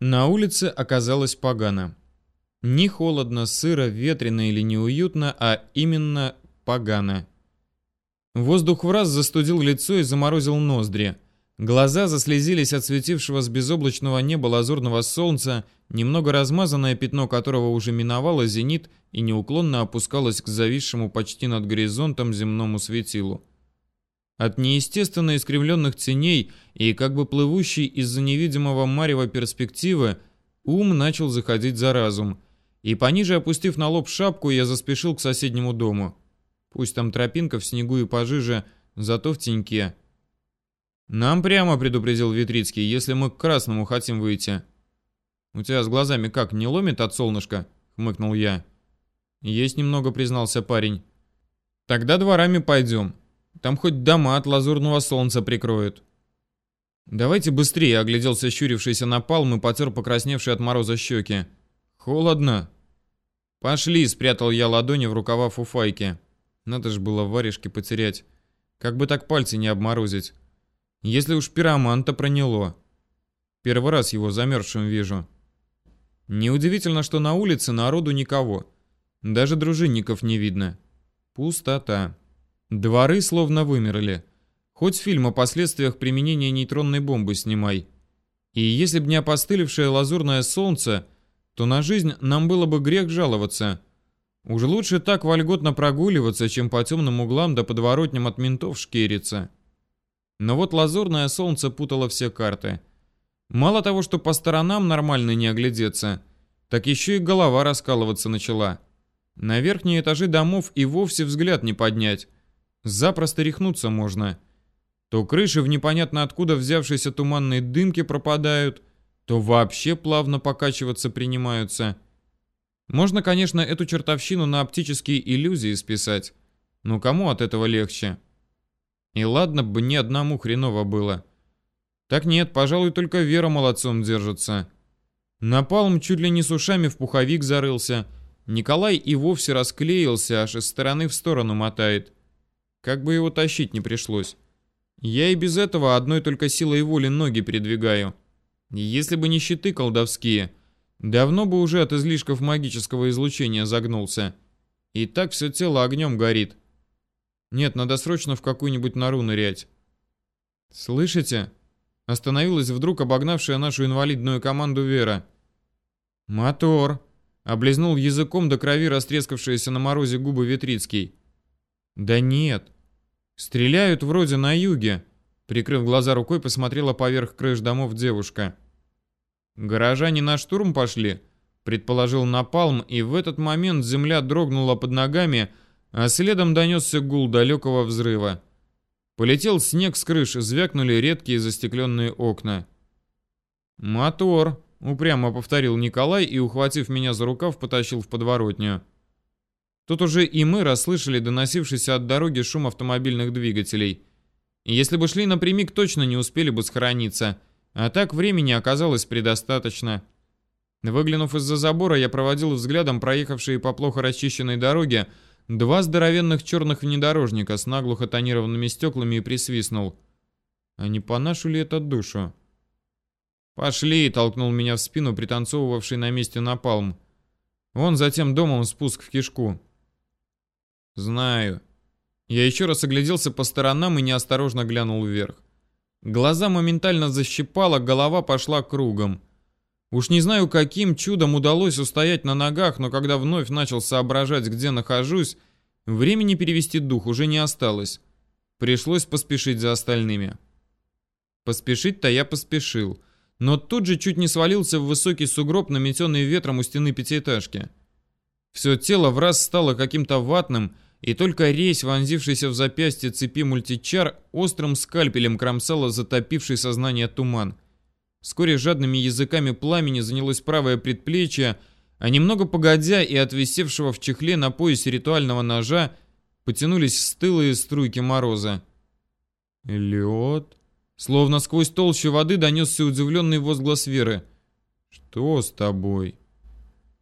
На улице оказалось погано. Не холодно, сыро, ветрено или неуютно, а именно погано. Воздух в раз застудил лицо и заморозил ноздри. Глаза заслезились от светившего с безоблачного неба лазурного солнца, немного размазанное пятно которого уже миновало зенит и неуклонно опускалось к зависшему почти над горизонтом земному светилу. От неестественно искривленных теней и как бы плывущей из-за невидимого марева перспективы ум начал заходить за разум, и пониже опустив на лоб шапку, я заспешил к соседнему дому. Пусть там тропинка в снегу и пожиже, зато в теньке. «Нам прямо», — предупредил Витрицкий, — «если мы к красному хотим выйти». «У тебя с глазами как, не ломит от солнышка?» — хмыкнул я. «Есть немного», — признался парень. «Тогда дворами пойдем. Там хоть дома от лазурного солнца прикроют». «Давайте быстрее», — огляделся щурившийся на палм и потер покрасневший от мороза щеки. «Холодно». «Пошли», — спрятал я ладони в рукава фуфайки. Надо же было варежки потерять. Как бы так пальцы не обморозить. Если уж пироманта проняло. Первый раз его замерзшим вижу. Неудивительно, что на улице народу никого. Даже дружинников не видно. Пустота. Дворы словно вымерли. Хоть фильм о последствиях применения нейтронной бомбы снимай. И если б не опостылевшее лазурное солнце, то на жизнь нам было бы грех жаловаться. Уж лучше так вольготно прогуливаться, чем по темным углам да подворотням от ментов шкериться. Но вот лазурное солнце путало все карты. Мало того, что по сторонам нормально не оглядеться, так еще и голова раскалываться начала. На верхние этажи домов и вовсе взгляд не поднять. Запросто рехнуться можно. То крыши в непонятно откуда взявшейся туманной дымке пропадают, то вообще плавно покачиваться принимаются. Можно, конечно, эту чертовщину на оптические иллюзии списать. Но кому от этого легче? И ладно бы ни одному хреново было. Так нет, пожалуй, только Вера молодцом держится. Напалм чуть ли не с ушами в пуховик зарылся. Николай и вовсе расклеился, аж из стороны в сторону мотает. Как бы его тащить не пришлось. Я и без этого одной только силой воли ноги передвигаю. Если бы не щиты колдовские, давно бы уже от излишков магического излучения загнулся. И так все тело огнем горит. Нет, надо срочно в какую-нибудь нору нырять. Слышите? Остановилась вдруг обогнавшая нашу инвалидную команду Вера. Мотор. Облизнул языком до крови растрескавшиеся на морозе губы Ветрицкий. Да нет. Стреляют вроде на юге. Прикрыв глаза рукой, посмотрела поверх крыш домов девушка. Горожане на штурм пошли, предположил Напалм, и в этот момент земля дрогнула под ногами, а следом донесся гул далекого взрыва. Полетел снег с крыш, звякнули редкие застекленные окна. «Мотор», — упрямо повторил Николай и, ухватив меня за рукав, потащил в подворотню. Тут уже и мы расслышали доносившийся от дороги шум автомобильных двигателей. Если бы шли напрямик, точно не успели бы схорониться, а так времени оказалось предостаточно. Выглянув из-за забора, я проводил взглядом проехавшие по плохо расчищенной дороге, Два здоровенных черных внедорожника с наглухо тонированными стеклами и присвистнул. А не по нашу ли это душу? «Пошли!» — толкнул меня в спину пританцовывавший на месте напалм. Он затем домом спуск в кишку. «Знаю». Я еще раз огляделся по сторонам и неосторожно глянул вверх. Глаза моментально защипало, голова пошла кругом. Уж не знаю, каким чудом удалось устоять на ногах, но когда вновь начал соображать, где нахожусь, времени перевести дух уже не осталось. Пришлось поспешить за остальными. Поспешить-то я поспешил, но тут же чуть не свалился в высокий сугроб, наметенный ветром у стены пятиэтажки. Все тело в раз стало каким-то ватным, и только резь, вонзившийся в запястье цепи мультичар, острым скальпелем кромсала затопивший сознание туман — Вскоре жадными языками пламени занялось правое предплечье, а немного погодя и от висевшего в чехле на поясе ритуального ножа потянулись стылые струйки мороза. «Лед?» Словно сквозь толщу воды донесся удивленный возглас Веры. «Что с тобой?»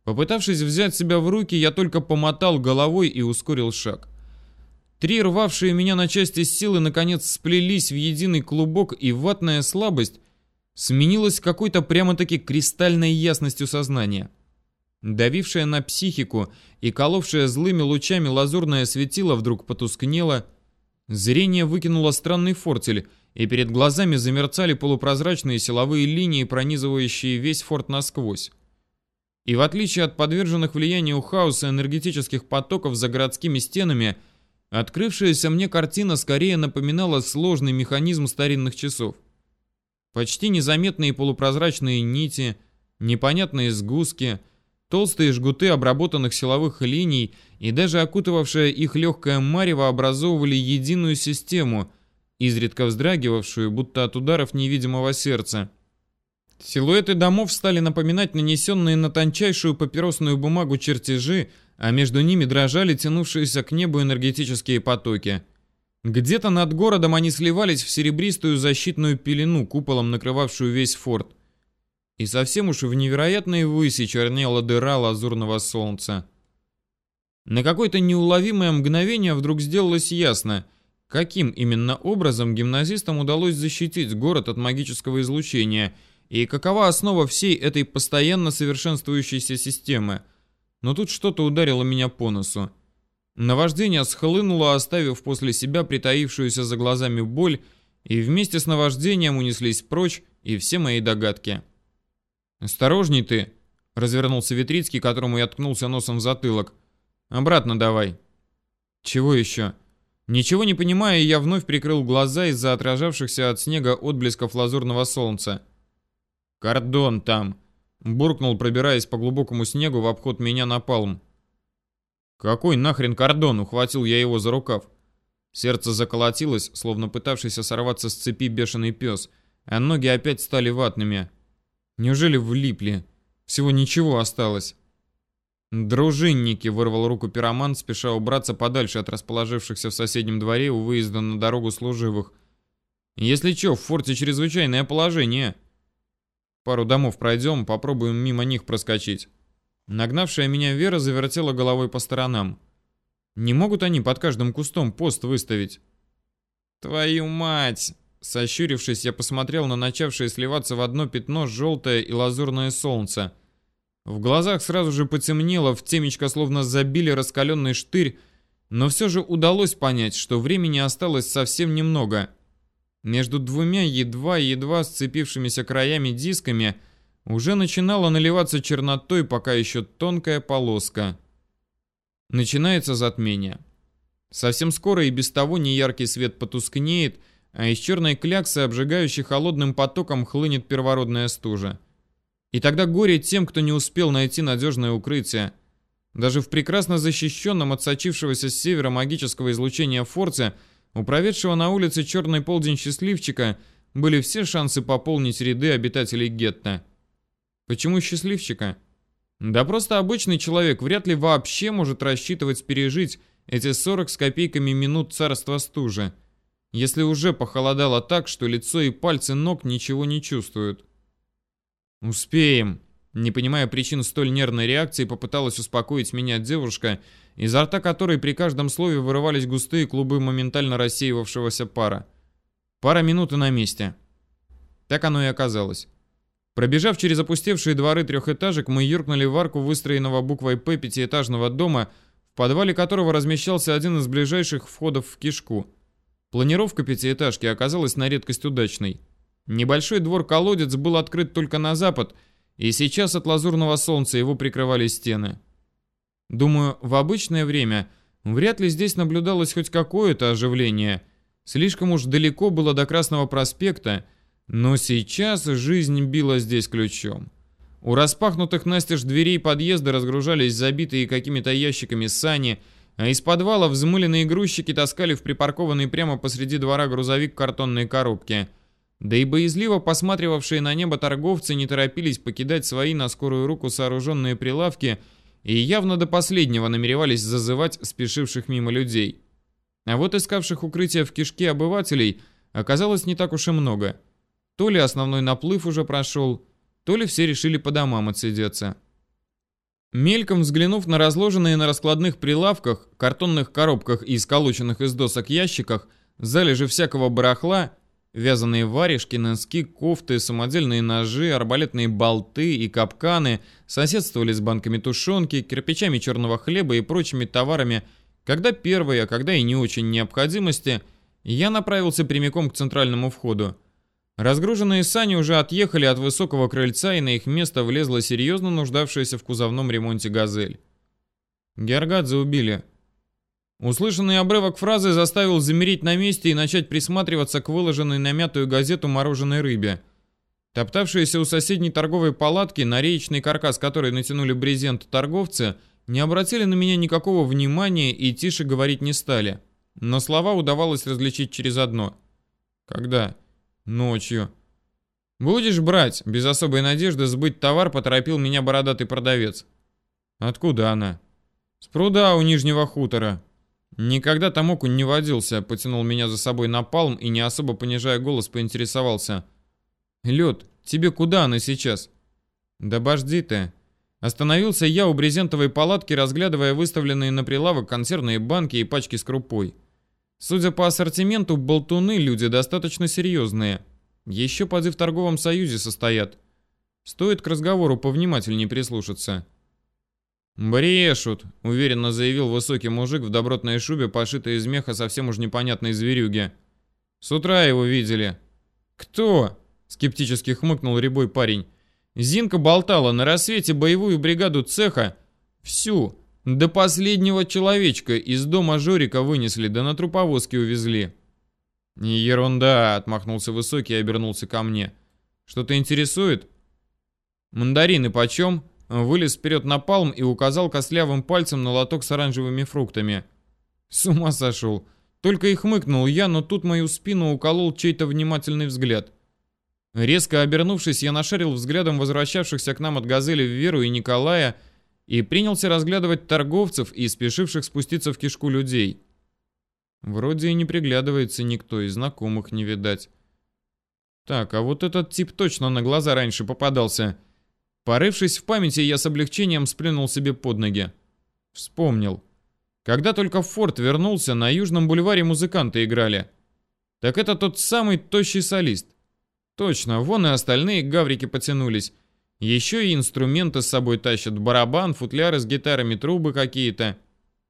Попытавшись взять себя в руки, я только помотал головой и ускорил шаг. Три рвавшие меня на части силы наконец сплелись в единый клубок, и ватная слабость сменилось какой-то прямо-таки кристальной ясностью сознания. Давившая на психику и коловшая злыми лучами лазурное светило вдруг потускнело, зрение выкинуло странный фортель, и перед глазами замерцали полупрозрачные силовые линии, пронизывающие весь форт насквозь. И в отличие от подверженных влиянию хаоса энергетических потоков за городскими стенами, открывшаяся мне картина скорее напоминала сложный механизм старинных часов. Почти незаметные полупрозрачные нити, непонятные сгустки, толстые жгуты обработанных силовых линий и даже окутывавшая их легкое марево образовывали единую систему, изредка вздрагивавшую, будто от ударов невидимого сердца. Силуэты домов стали напоминать нанесенные на тончайшую папиросную бумагу чертежи, а между ними дрожали тянувшиеся к небу энергетические потоки – где-то над городом они сливались в серебристую защитную пелену, куполом накрывавшую весь форт. И совсем уж в невероятной выси чернела дыра лазурного солнца. На какое-то неуловимое мгновение вдруг сделалось ясно, каким именно образом гимназистам удалось защитить город от магического излучения и какова основа всей этой постоянно совершенствующейся системы. Но тут что-то ударило меня по носу. Наваждение схлынуло, оставив после себя притаившуюся за глазами боль, и вместе с наваждением унеслись прочь и все мои догадки. «Осторожней ты!» — развернулся Витрицкий, которому я ткнулся носом в затылок. «Обратно давай!» «Чего еще?» Ничего не понимая, я вновь прикрыл глаза из-за отражавшихся от снега отблесков лазурного солнца. «Кордон там!» — буркнул, пробираясь по глубокому снегу в обход меня на палм. «Какой нахрен кордон?» — ухватил я его за рукав. Сердце заколотилось, словно пытавшийся сорваться с цепи бешеный пес, а ноги опять стали ватными. Неужели влипли? Всего ничего осталось. «Дружинники!» — вырвал руку пироман, спеша убраться подальше от расположившихся в соседнем дворе у выезда на дорогу служивых. «Если чё, в форте чрезвычайное положение. Пару домов пройдем, попробуем мимо них проскочить». Нагнавшая меня Вера завертела головой по сторонам. Не могут они под каждым кустом пост выставить? Твою мать! Сощурившись, я посмотрел на начавшее сливаться в одно пятно желтое и лазурное солнце. В глазах сразу же потемнело, в темечко словно забили раскаленный штырь, но все же удалось понять, что времени осталось совсем немного. Между двумя едва-едва сцепившимися краями дисками – уже начинала наливаться чернотой пока еще тонкая полоска. Начинается затмение. Совсем скоро и без того неяркий свет потускнеет, а из черной кляксы, обжигающей холодным потоком, хлынет первородная стужа. И тогда горе тем, кто не успел найти надежное укрытие. Даже в прекрасно защищенном от сочившегося с севера магического излучения форте, у проведшего на улице черный полдень счастливчика, были все шансы пополнить ряды обитателей гетто. Почему счастливчика? Да просто обычный человек вряд ли вообще может рассчитывать пережить эти 40 с копейками минут царства стужи, если уже похолодало так, что лицо и пальцы ног ничего не чувствуют. «Успеем», не понимая причин столь нервной реакции, попыталась успокоить меня девушка, изо рта которой при каждом слове вырывались густые клубы моментально рассеивавшегося пара. Пара минут и на месте. Так оно и оказалось. Пробежав через опустевшие дворы трехэтажек, мы юркнули в арку выстроенного буквой «П» пятиэтажного дома, в подвале которого размещался один из ближайших входов в кишку. Планировка пятиэтажки оказалась на редкость удачной. Небольшой двор-колодец был открыт только на запад, и сейчас от лазурного солнца его прикрывали стены. Думаю, в обычное время вряд ли здесь наблюдалось хоть какое-то оживление. Слишком уж далеко было до Красного проспекта, но сейчас жизнь била здесь ключом. У распахнутых настежь дверей подъезда разгружались забитые какими-то ящиками сани, а из подвала взмыленные грузчики таскали в припаркованный прямо посреди двора грузовик картонные коробки. Да и боязливо посматривавшие на небо торговцы не торопились покидать свои на скорую руку сооруженные прилавки и явно до последнего намеревались зазывать спешивших мимо людей. А вот искавших укрытия в кишке обывателей оказалось не так уж и много – то ли основной наплыв уже прошел, то ли все решили по домам отсидеться. Мельком взглянув на разложенные на раскладных прилавках, картонных коробках и сколоченных из досок ящиках залежи всякого барахла, Вязаные варежки, носки, кофты, самодельные ножи, арбалетные болты и капканы соседствовали с банками тушенки, кирпичами черного хлеба и прочими товарами, когда первые, а когда и не очень необходимости, я направился прямиком к центральному входу. Разгруженные сани уже отъехали от высокого крыльца, и на их место влезла серьезно нуждавшаяся в кузовном ремонте «Газель». Георгадзе убили. Услышанный обрывок фразы заставил замереть на месте и начать присматриваться к выложенной на мятую газету мороженой рыбе. Топтавшиеся у соседней торговой палатки, на реечный каркас которой натянули брезент торговцы, не обратили на меня никакого внимания и тише говорить не стали. Но слова удавалось различить через одно. «Когда?» «Ночью». «Будешь брать?» Без особой надежды сбыть товар поторопил меня бородатый продавец. «Откуда она?» «С пруда у Нижнего хутора». Никогда там окунь не водился, потянул меня за собой на палм и, не особо понижая голос, поинтересовался. «Лед, тебе куда она сейчас?» «Да божди ты». Остановился я у брезентовой палатки, разглядывая выставленные на прилавок консервные банки и пачки с крупой. Судя по ассортименту, болтуны люди достаточно серьезные. Еще поди в торговом союзе состоят. Стоит к разговору повнимательнее прислушаться. «Брешут», — уверенно заявил высокий мужик в добротной шубе, пошитой из меха совсем уж непонятной зверюги. «С утра его видели». «Кто?» — скептически хмыкнул рябой парень. «Зинка болтала на рассвете боевую бригаду цеха. Всю, до последнего человечка из дома Жорика вынесли, да на труповозке увезли». «Ерунда», — отмахнулся высокий и обернулся ко мне. «Что-то интересует?» «Мандарины почем?» Вылез вперед на палм и указал костлявым пальцем на лоток с оранжевыми фруктами. С ума сошел. Только и хмыкнул я, но тут мою спину уколол чей-то внимательный взгляд. Резко обернувшись, я нашарил взглядом возвращавшихся к нам от «Газели» Веру и Николая и принялся разглядывать торговцев и спешивших спуститься в кишку людей. Вроде и не приглядывается никто, и знакомых не видать. Так, а вот этот тип точно на глаза раньше попадался. Порывшись в памяти, я с облегчением сплюнул себе под ноги. Вспомнил. Когда только в форт вернулся, на Южном бульваре музыканты играли. Так это тот самый тощий солист. Точно, вон и остальные гаврики потянулись. Еще и инструменты с собой тащат. Барабан, футляры с гитарами, трубы какие-то.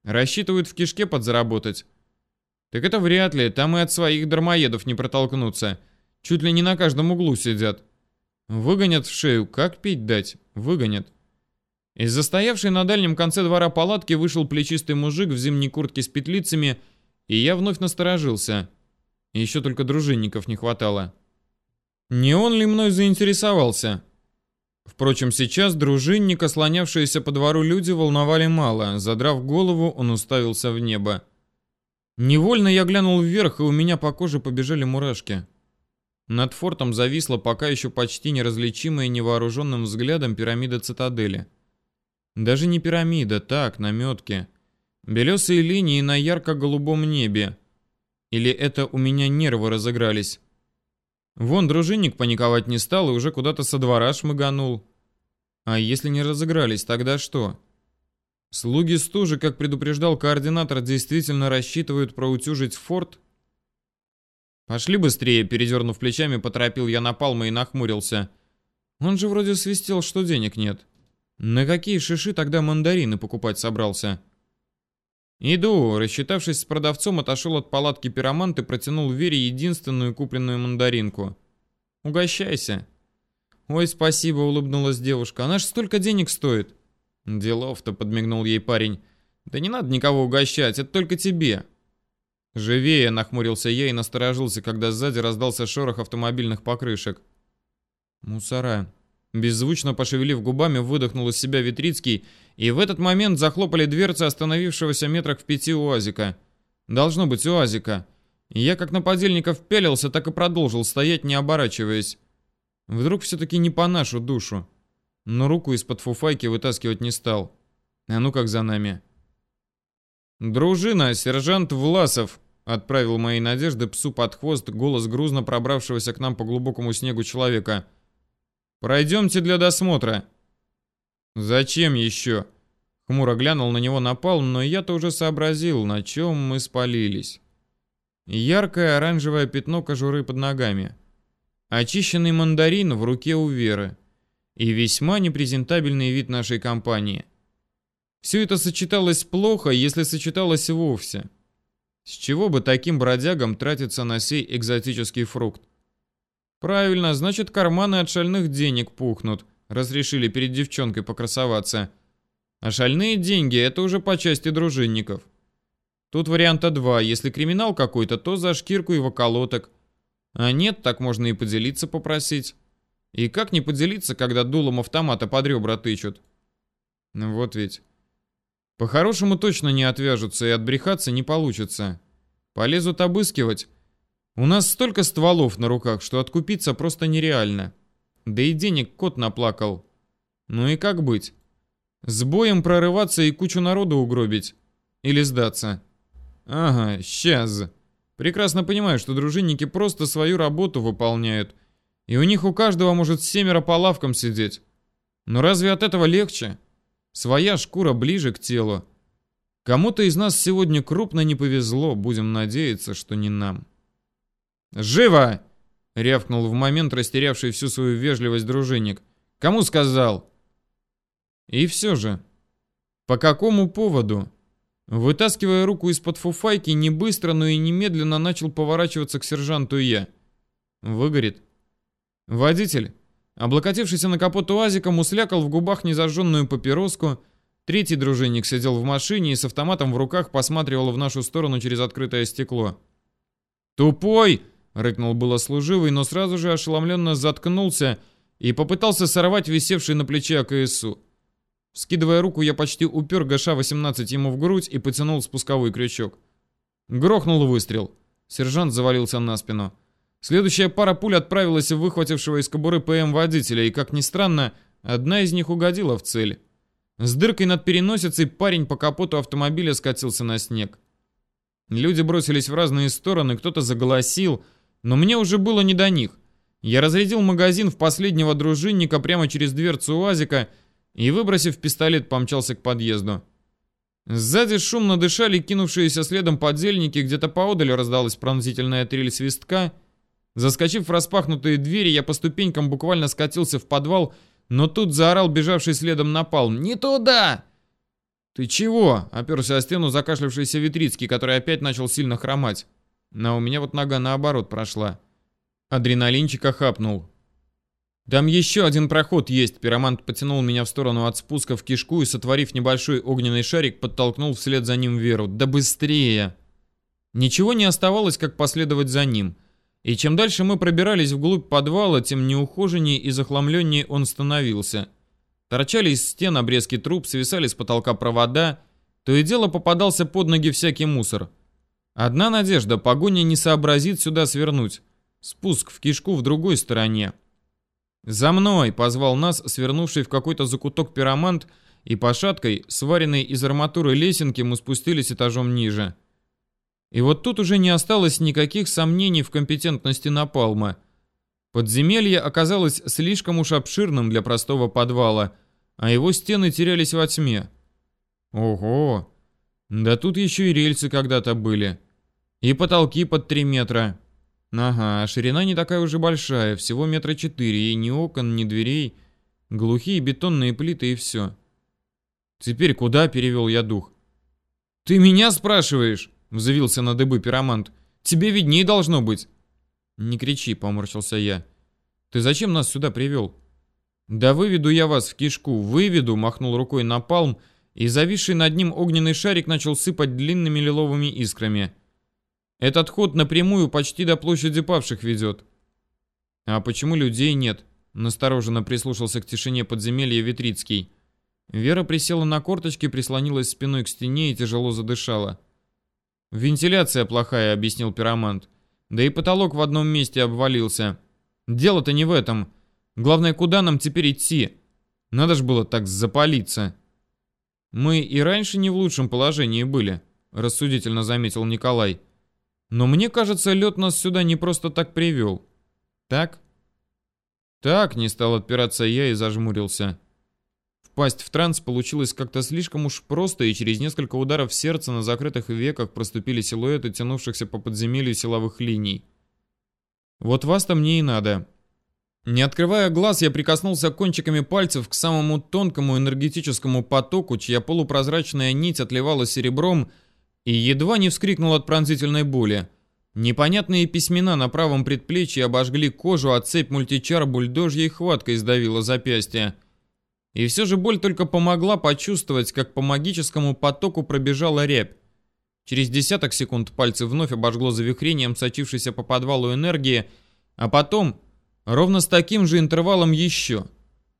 Рассчитывают в кишке подзаработать. Так это вряд ли, там и от своих дармоедов не протолкнуться. Чуть ли не на каждом углу сидят. Выгонят в шею, как пить дать? Выгонят. Из застоявшей на дальнем конце двора палатки вышел плечистый мужик в зимней куртке с петлицами, и я вновь насторожился. Еще только дружинников не хватало. Не он ли мной заинтересовался? Впрочем, сейчас дружинника, слонявшиеся по двору люди, волновали мало. Задрав голову, он уставился в небо. Невольно я глянул вверх, и у меня по коже побежали мурашки. Над фортом зависла пока еще почти неразличимая невооруженным взглядом пирамида цитадели. Даже не пирамида, так, наметки. Белесые линии на ярко-голубом небе. Или это у меня нервы разыгрались? Вон дружинник паниковать не стал и уже куда-то со двора шмыганул. А если не разыгрались, тогда что? Слуги стужи, как предупреждал координатор, действительно рассчитывают проутюжить форт? «Пошли быстрее», — передернув плечами, поторопил я на Палма и нахмурился. «Он же вроде свистел, что денег нет. На какие шиши тогда мандарины покупать собрался?» «Иду», — рассчитавшись с продавцом, отошел от палатки пиромант и протянул Вере единственную купленную мандаринку. «Угощайся». «Ой, спасибо», — улыбнулась девушка. «Она ж столько денег стоит». «Делов-то», — подмигнул ей парень. «Да не надо никого угощать, это только тебе». «Живее!» — нахмурился я и насторожился, когда сзади раздался шорох автомобильных покрышек. «Мусора!» Беззвучно пошевелив губами, выдохнул из себя Витрицкий, и в этот момент захлопали дверцы остановившегося метрах в пяти УАЗика. Должно быть УАЗика. Я как на подельников пялился, так и продолжил стоять, не оборачиваясь. Вдруг все-таки не по нашу душу. Но руку из-под фуфайки вытаскивать не стал. А ну как за нами. «Дружина, сержант Власов!» Отправил мои надежды псу под хвост голос грузно пробравшегося к нам по глубокому снегу человека. «Пройдемте для досмотра». «Зачем еще?» Хмуро глянул на него напал, но я-то уже сообразил, на чем мы спалились. Яркое оранжевое пятно кожуры под ногами. Очищенный мандарин в руке у Веры. И весьма непрезентабельный вид нашей компании. Все это сочеталось плохо, если сочеталось вовсе. С чего бы таким бродягам тратиться на сей экзотический фрукт? Правильно, значит, карманы от шальных денег пухнут. Разрешили перед девчонкой покрасоваться. А шальные деньги — это уже по части дружинников. Тут варианта два. Если криминал какой-то, то за шкирку и в околоток. А нет, так можно и поделиться попросить. И как не поделиться, когда дулом автомата под ребра тычут? Ну вот ведь. По-хорошему точно не отвяжутся и отбрехаться не получится. Полезут обыскивать. У нас столько стволов на руках, что откупиться просто нереально. Да и денег кот наплакал. Ну и как быть? С боем прорываться и кучу народу угробить? Или сдаться? Ага, сейчас. Прекрасно понимаю, что дружинники просто свою работу выполняют. И у них у каждого может семеро по лавкам сидеть. Но разве от этого легче? Своя шкура ближе к телу. Кому-то из нас сегодня крупно не повезло, будем надеяться, что не нам. «Живо!» — рявкнул в момент растерявший всю свою вежливость дружинник. «Кому сказал?» И все же, по какому поводу? Вытаскивая руку из-под фуфайки, не быстро, но и немедленно начал поворачиваться к сержанту я. Выгорит. Водитель, облокотившийся на капот УАЗика, муслякал в губах незажженную папироску. Третий дружинник сидел в машине и с автоматом в руках посматривал в нашу сторону через открытое стекло. «Тупой!» — рыкнул было служивый, но сразу же ошеломленно заткнулся и попытался сорвать висевший на плече АКСУ. Скидывая руку, я почти упер ГШ-18 ему в грудь и потянул спусковой крючок. Грохнул выстрел. Сержант завалился на спину. Следующая пара пуль отправилась в выхватившего из кобуры ПМ водителя, и, как ни странно, одна из них угодила в цель. С дыркой над переносицей парень по капоту автомобиля скатился на снег. Люди бросились в разные стороны, кто-то заголосил, но мне уже было не до них. Я разрядил магазин в последнего дружинника прямо через дверцу УАЗика и, выбросив пистолет, помчался к подъезду. Сзади шумно дышали кинувшиеся следом подзельники, где-то поодаль раздалась пронзительная трель свистка. Заскочив в распахнутые двери, я по ступенькам буквально скатился в подвал, но тут заорал бежавший следом напалм. «Не туда!» «Ты чего?» — оперся о стену закашлявшийся Витрицкий, который опять начал сильно хромать. Но у меня вот нога наоборот прошла. Адреналинчика хапнул. «Там еще один проход есть», — пиромант потянул меня в сторону от спуска в кишку и, сотворив небольшой огненный шарик, подтолкнул вслед за ним Веру. «Да быстрее!» Ничего не оставалось, как последовать за ним. И чем дальше мы пробирались вглубь подвала, тем неухоженнее и захламленнее он становился. Торчали из стен обрезки труб, свисали с потолка провода, то и дело попадался под ноги всякий мусор. Одна надежда, погоня не сообразит сюда свернуть. Спуск в кишку в другой стороне. «За мной!» — позвал нас, свернувший в какой-то закуток пиромант, и по шаткой, сваренной из арматуры лесенки, мы спустились этажом ниже. И вот тут уже не осталось никаких сомнений в компетентности Напалма. Подземелье оказалось слишком уж обширным для простого подвала, а его стены терялись во тьме. Ого! Да тут еще и рельсы когда-то были. И потолки под три метра. Ага, ширина не такая уже большая, всего метра четыре, и ни окон, ни дверей. Глухие бетонные плиты и все. Теперь куда перевел я дух? «Ты меня спрашиваешь?» — взвился на дыбы пиромант. «Тебе виднее должно быть». «Не кричи», — поморщился я. «Ты зачем нас сюда привел?» «Да выведу я вас в кишку, выведу», — махнул рукой на палм, и зависший над ним огненный шарик начал сыпать длинными лиловыми искрами. Этот ход напрямую почти до площади павших ведет. А почему людей нет? Настороженно прислушался к тишине подземелья Витрицкий. Вера присела на корточки, прислонилась спиной к стене и тяжело задышала. «Вентиляция плохая», — объяснил пиромант. «Да и потолок в одном месте обвалился. Дело-то не в этом. Главное, куда нам теперь идти? Надо ж было так запалиться». «Мы и раньше не в лучшем положении были», — рассудительно заметил Николай. Но мне кажется, лед нас сюда не просто так привел. Так? Так, не стал отпираться я и зажмурился. Впасть в транс получилось как-то слишком уж просто, и через несколько ударов сердца на закрытых веках проступили силуэты тянувшихся по подземелью силовых линий. Вот вас-то мне и надо. Не открывая глаз, я прикоснулся кончиками пальцев к самому тонкому энергетическому потоку, чья полупрозрачная нить отливала серебром, и едва не вскрикнул от пронзительной боли. Непонятные письмена на правом предплечье обожгли кожу, а цепь мультичар бульдожьей хваткой сдавила запястье. И все же боль только помогла почувствовать, как по магическому потоку пробежала рябь. Через десяток секунд пальцы вновь обожгло завихрением сочившейся по подвалу энергии, а потом ровно с таким же интервалом еще.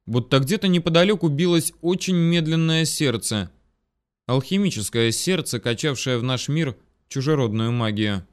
Будто где-то неподалеку билось очень медленное сердце. Алхимическое сердце, качавшее в наш мир чужеродную магию.